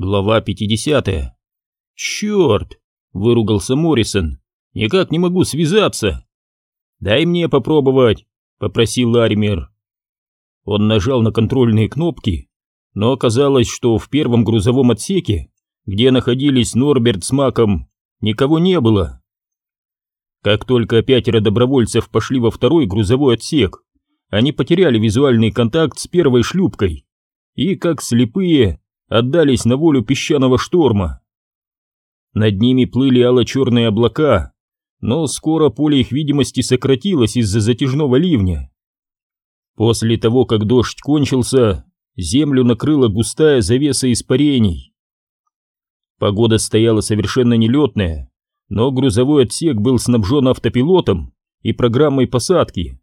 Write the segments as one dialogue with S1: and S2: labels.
S1: Глава 50. «Черт!» — выругался Моррисон. «Никак не могу связаться!» «Дай мне попробовать!» — попросил Лаример. Он нажал на контрольные кнопки, но оказалось, что в первом грузовом отсеке, где находились Норберт с Маком, никого не было. Как только пятеро добровольцев пошли во второй грузовой отсек, они потеряли визуальный контакт с первой шлюпкой и, как слепые, отдались на волю песчаного шторма. Над ними плыли ало-черные облака, но скоро поле их видимости сократилось из-за затяжного ливня. После того, как дождь кончился, землю накрыла густая завеса испарений. Погода стояла совершенно нелетная, но грузовой отсек был снабжен автопилотом и программой посадки.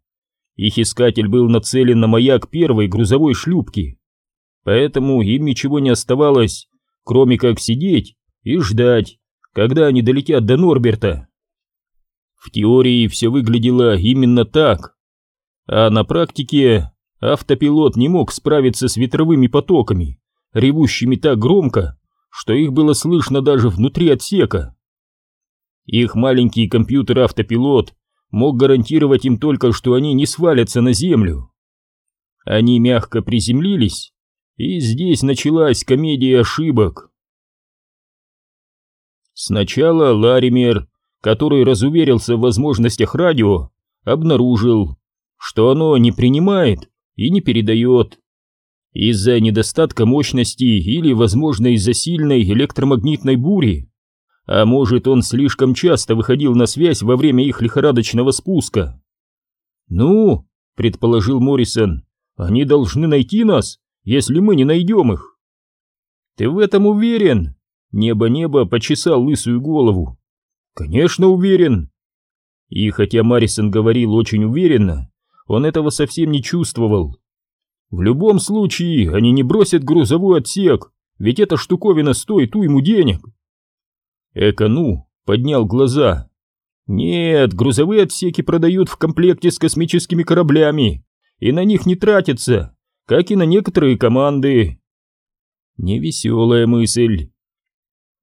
S1: Их искатель был нацелен на маяк первой грузовой шлюпки поэтому им ничего не оставалось, кроме как сидеть и ждать, когда они долетят до Норберта. В теории все выглядело именно так, а на практике автопилот не мог справиться с ветровыми потоками, ревущими так громко, что их было слышно даже внутри отсека. Их маленький компьютер-автопилот мог гарантировать им только, что они не свалятся на землю. Они мягко приземлились и здесь началась комедия ошибок. Сначала Лаример, который разуверился в возможностях радио, обнаружил, что оно не принимает и не передает. Из-за недостатка мощности или, возможно, из-за сильной электромагнитной бури. А может, он слишком часто выходил на связь во время их лихорадочного спуска. «Ну», — предположил Моррисон, — «они должны найти нас если мы не найдем их. Ты в этом уверен? Небо-небо почесал лысую голову. Конечно, уверен. И хотя Маррисон говорил очень уверенно, он этого совсем не чувствовал. В любом случае, они не бросят грузовой отсек, ведь эта штуковина стоит уйму денег. Экону поднял глаза. Нет, грузовые отсеки продают в комплекте с космическими кораблями, и на них не тратятся как и на некоторые команды. Невеселая мысль.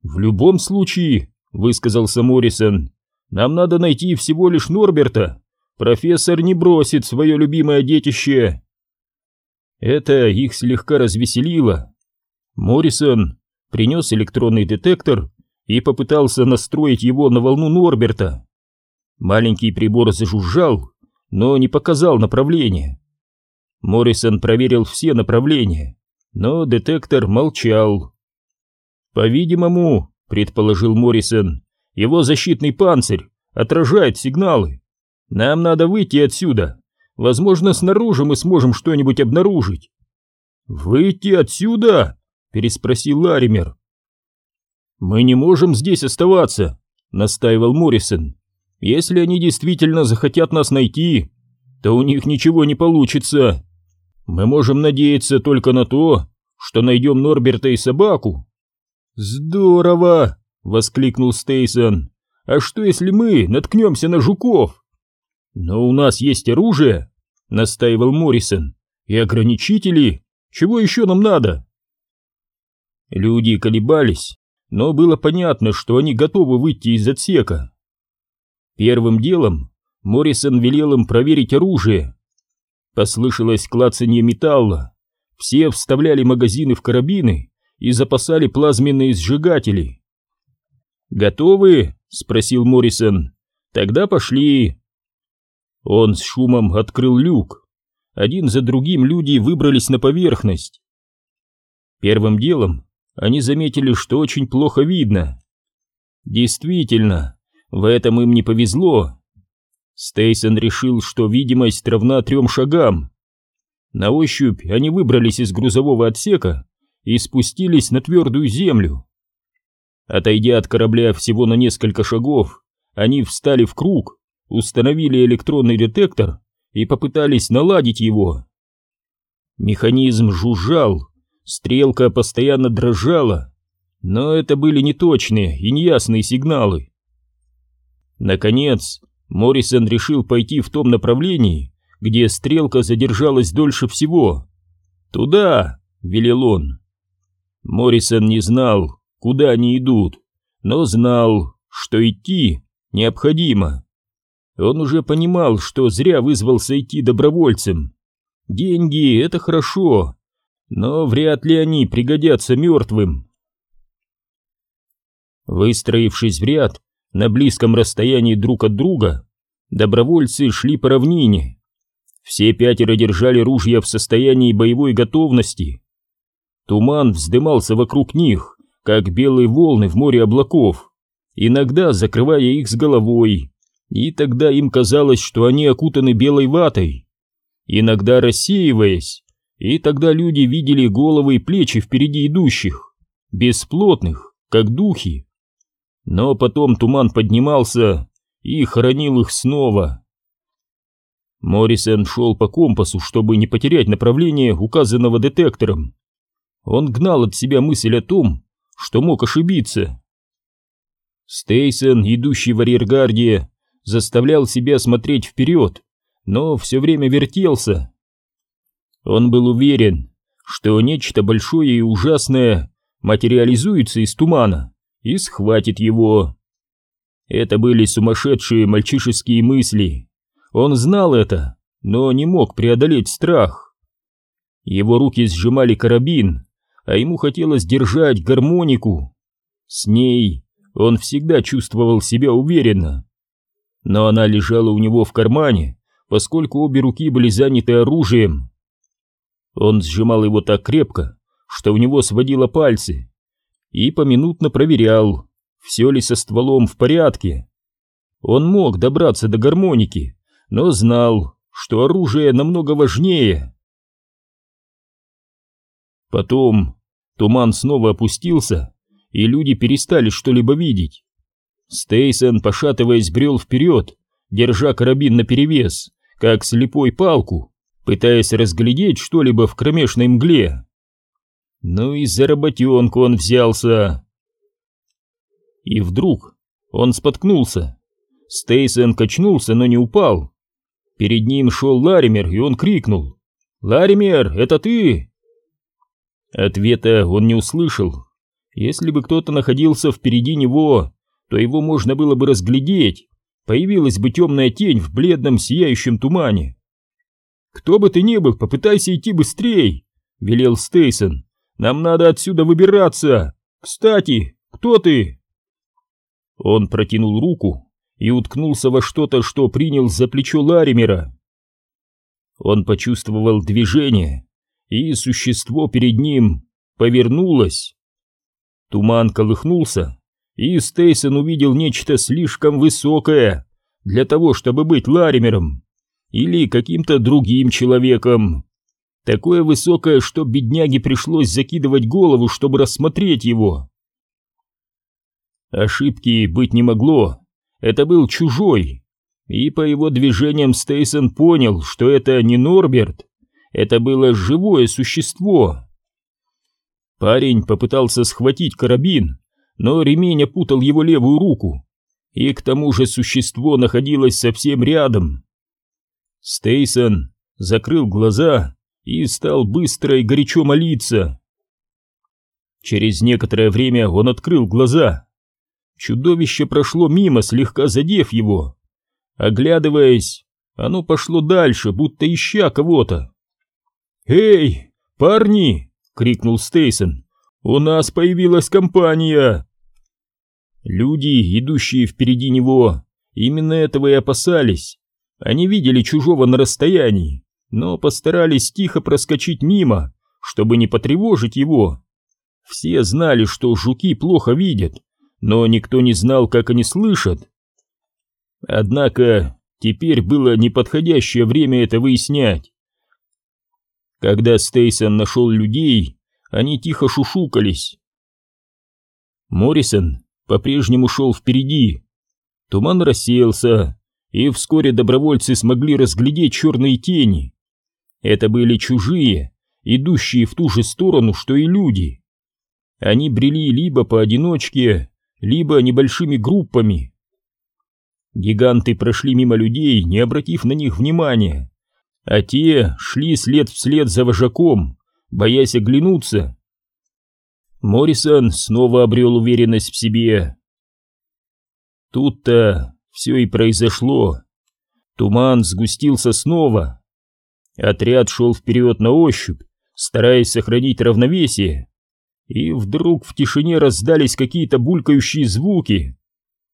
S1: В любом случае, высказался Моррисон, нам надо найти всего лишь Норберта. Профессор не бросит свое любимое детище. Это их слегка развеселило. Моррисон принес электронный детектор и попытался настроить его на волну Норберта. Маленький прибор зажужжал, но не показал направления. Моррисон проверил все направления, но детектор молчал. По-видимому, предположил Моррисон, его защитный панцирь отражает сигналы. Нам надо выйти отсюда. Возможно, снаружи мы сможем что-нибудь обнаружить. Выйти отсюда? переспросил Лаример. Мы не можем здесь оставаться, настаивал Моррисон. Если они действительно захотят нас найти, то у них ничего не получится. Мы можем надеяться только на то, что найдем Норберта и собаку. Здорово! воскликнул Стейсон. А что если мы наткнемся на жуков? Но у нас есть оружие, настаивал Моррисон. И ограничители. Чего еще нам надо? Люди колебались, но было понятно, что они готовы выйти из отсека. Первым делом Моррисон велел им проверить оружие, Послышалось клацанье металла. Все вставляли магазины в карабины и запасали плазменные сжигатели. «Готовы?» — спросил Моррисон. «Тогда пошли». Он с шумом открыл люк. Один за другим люди выбрались на поверхность. Первым делом они заметили, что очень плохо видно. Действительно, в этом им не повезло. Стейсон решил, что видимость равна трем шагам. На ощупь они выбрались из грузового отсека и спустились на твердую землю. Отойдя от корабля всего на несколько шагов, они встали в круг, установили электронный детектор и попытались наладить его. Механизм жужжал, стрелка постоянно дрожала, но это были неточные и неясные сигналы. Наконец, Моррисон решил пойти в том направлении, где стрелка задержалась дольше всего. «Туда!» — велел он. Моррисон не знал, куда они идут, но знал, что идти необходимо. Он уже понимал, что зря вызвался идти добровольцем. Деньги — это хорошо, но вряд ли они пригодятся мертвым. Выстроившись в ряд на близком расстоянии друг от друга, добровольцы шли по равнине. Все пятеро держали ружья в состоянии боевой готовности. Туман вздымался вокруг них, как белые волны в море облаков, иногда закрывая их с головой, и тогда им казалось, что они окутаны белой ватой. Иногда рассеиваясь, и тогда люди видели головы и плечи впереди идущих, бесплотных, как духи. Но потом туман поднимался и хоронил их снова. Моррисон шел по компасу, чтобы не потерять направление, указанного детектором. Он гнал от себя мысль о том, что мог ошибиться. Стейсон, идущий в арьергарде, заставлял себя смотреть вперед, но все время вертелся. Он был уверен, что нечто большое и ужасное материализуется из тумана и схватит его. Это были сумасшедшие мальчишеские мысли. Он знал это, но не мог преодолеть страх. Его руки сжимали карабин, а ему хотелось держать гармонику. С ней он всегда чувствовал себя уверенно. Но она лежала у него в кармане, поскольку обе руки были заняты оружием. Он сжимал его так крепко, что у него сводило пальцы, и поминутно проверял, все ли со стволом в порядке. Он мог добраться до гармоники, но знал, что оружие намного важнее. Потом туман снова опустился, и люди перестали что-либо видеть. Стейсон, пошатываясь, брел вперед, держа карабин наперевес, как слепой палку, пытаясь разглядеть что-либо в кромешной мгле. Ну и за работенку он взялся. И вдруг он споткнулся. Стейсон качнулся, но не упал. Перед ним шел Лаример, и он крикнул. «Лаример, это ты?» Ответа он не услышал. Если бы кто-то находился впереди него, то его можно было бы разглядеть. Появилась бы темная тень в бледном сияющем тумане. «Кто бы ты ни был, попытайся идти быстрей!» — велел Стейсон. Нам надо отсюда выбираться! Кстати, кто ты?» Он протянул руку и уткнулся во что-то, что принял за плечо Ларимера. Он почувствовал движение, и существо перед ним повернулось. Туман колыхнулся, и Стейсон увидел нечто слишком высокое для того, чтобы быть Ларимером или каким-то другим человеком. Такое высокое, что бедняге пришлось закидывать голову, чтобы рассмотреть его. Ошибки быть не могло. Это был чужой. И по его движениям Стейсон понял, что это не Норберт. Это было живое существо. Парень попытался схватить карабин, но ремень опутал его левую руку. И к тому же существо находилось совсем рядом. Стейсон закрыл глаза и стал быстро и горячо молиться. Через некоторое время он открыл глаза. Чудовище прошло мимо, слегка задев его. Оглядываясь, оно пошло дальше, будто ища кого-то. «Эй, парни!» — крикнул Стейсон. «У нас появилась компания!» Люди, идущие впереди него, именно этого и опасались. Они видели чужого на расстоянии но постарались тихо проскочить мимо, чтобы не потревожить его. Все знали, что жуки плохо видят, но никто не знал, как они слышат. Однако теперь было неподходящее время это выяснять. Когда Стейсон нашел людей, они тихо шушукались. Моррисон по-прежнему шел впереди. Туман рассеялся, и вскоре добровольцы смогли разглядеть черные тени. Это были чужие, идущие в ту же сторону, что и люди. Они брели либо поодиночке, либо небольшими группами. Гиганты прошли мимо людей, не обратив на них внимания, а те шли след вслед за вожаком, боясь оглянуться. Моррисон снова обрел уверенность в себе. Тут-то все и произошло. Туман сгустился снова. Отряд шел вперед на ощупь, стараясь сохранить равновесие. И вдруг в тишине раздались какие-то булькающие звуки.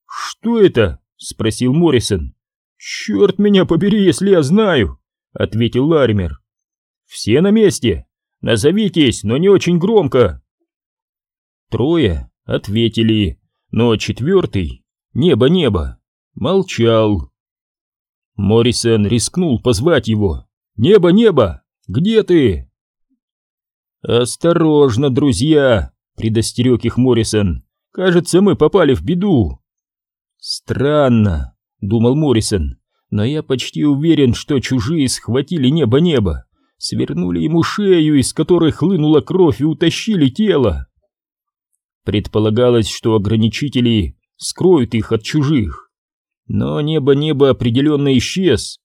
S1: «Что это?» — спросил Моррисон. «Черт меня побери, если я знаю!» — ответил Лаример. «Все на месте! Назовитесь, но не очень громко!» Трое ответили, но четвертый, небо-небо, молчал. Моррисон рискнул позвать его. «Небо, небо! Где ты?» «Осторожно, друзья!» — предостерег их Моррисон. «Кажется, мы попали в беду». «Странно», — думал Моррисон, «но я почти уверен, что чужие схватили небо-небо, свернули ему шею, из которой хлынула кровь и утащили тело». Предполагалось, что ограничители скроют их от чужих. Но небо-небо определенно исчез.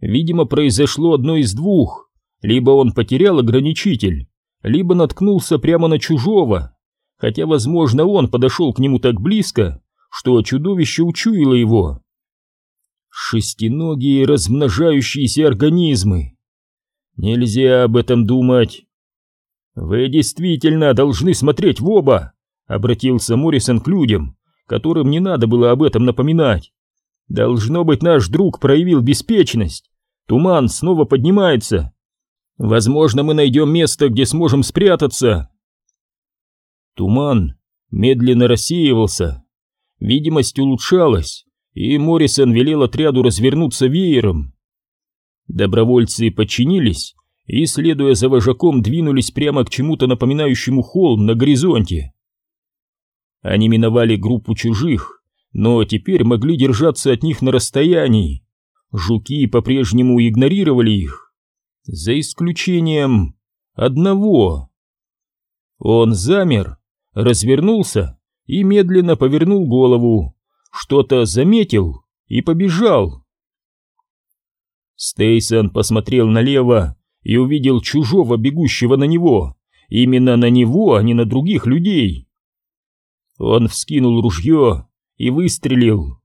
S1: Видимо, произошло одно из двух. Либо он потерял ограничитель, либо наткнулся прямо на чужого. Хотя, возможно, он подошел к нему так близко, что чудовище учуяло его. Шестиногие размножающиеся организмы. Нельзя об этом думать. Вы действительно должны смотреть в оба, обратился Моррисон к людям, которым не надо было об этом напоминать. Должно быть, наш друг проявил беспечность. Туман снова поднимается. Возможно, мы найдем место, где сможем спрятаться. Туман медленно рассеивался. Видимость улучшалась, и Моррисон велел отряду развернуться веером. Добровольцы подчинились и, следуя за вожаком, двинулись прямо к чему-то напоминающему холм на горизонте. Они миновали группу чужих, но теперь могли держаться от них на расстоянии. Жуки по-прежнему игнорировали их, за исключением одного. Он замер, развернулся и медленно повернул голову, что-то заметил и побежал. Стейсон посмотрел налево и увидел чужого, бегущего на него. Именно на него, а не на других людей. Он вскинул ружье и выстрелил.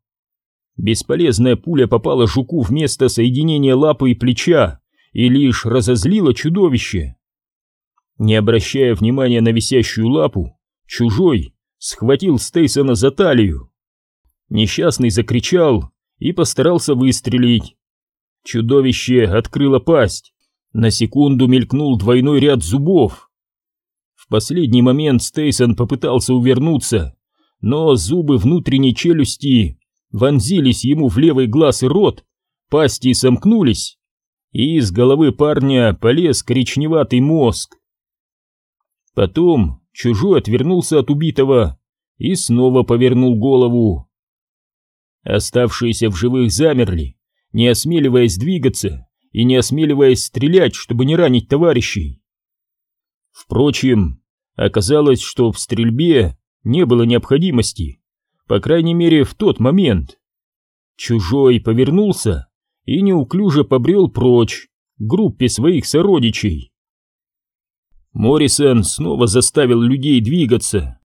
S1: Бесполезная пуля попала жуку в место соединения лапы и плеча и лишь разозлила чудовище. Не обращая внимания на висящую лапу, чужой схватил Стейсона за талию. Несчастный закричал и постарался выстрелить. Чудовище открыло пасть. На секунду мелькнул двойной ряд зубов. В последний момент Стейсон попытался увернуться, но зубы внутренней челюсти вонзились ему в левый глаз и рот, пасти сомкнулись, и из головы парня полез коричневатый мозг. Потом чужой отвернулся от убитого и снова повернул голову. Оставшиеся в живых замерли, не осмеливаясь двигаться и не осмеливаясь стрелять, чтобы не ранить товарищей. Впрочем, оказалось, что в стрельбе не было необходимости, по крайней мере в тот момент. Чужой повернулся и неуклюже побрел прочь к группе своих сородичей. Моррисон снова заставил людей двигаться.